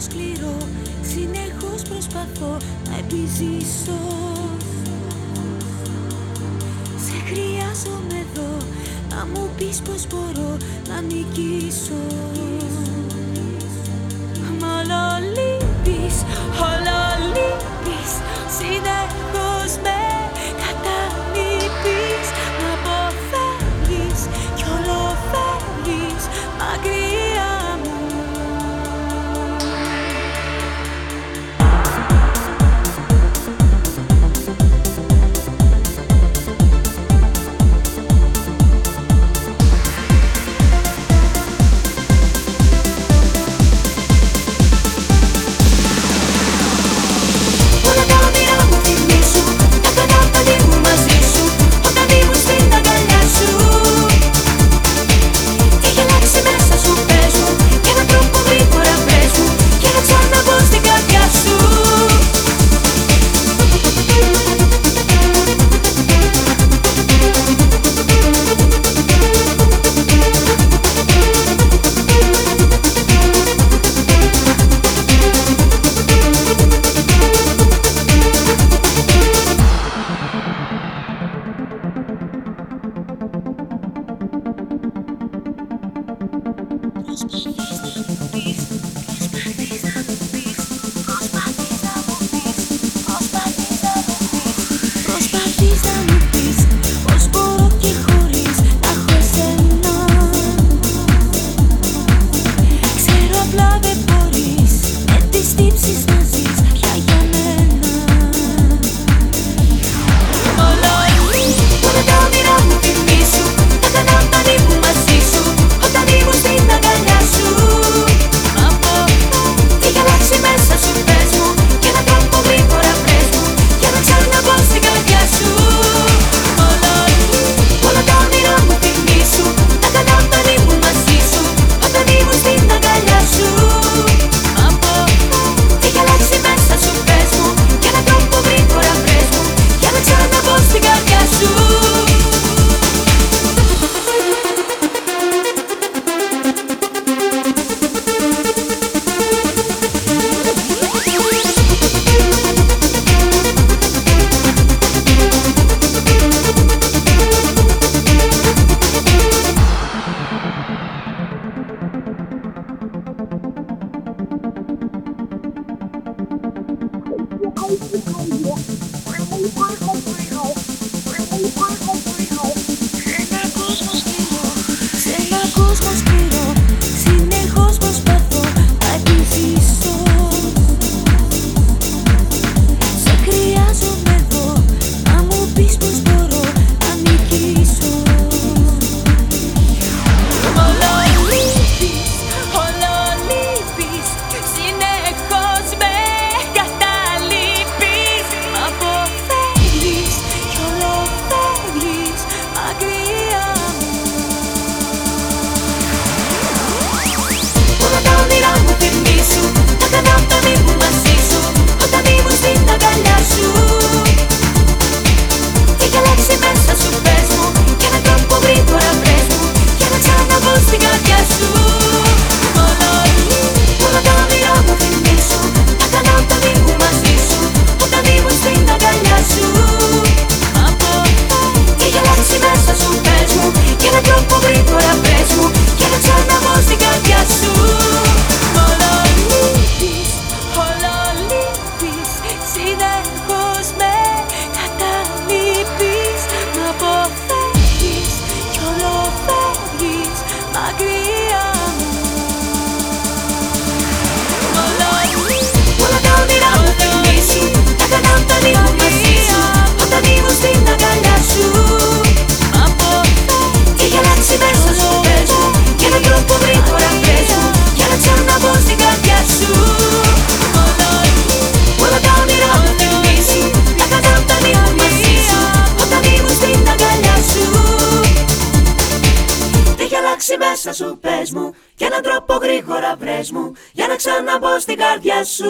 σκληρό Συνεχώς προσπαθώ να επιζήσω. Σε χρειάζομαι εδώ Να μου πεις πως μπορώ να νικήσω. Oh, my God. αλλάξει μέσα σου πες μου και έναν τρόπο γρήγορα βρες μου Για να ξαναμπω στην καρδιά σου.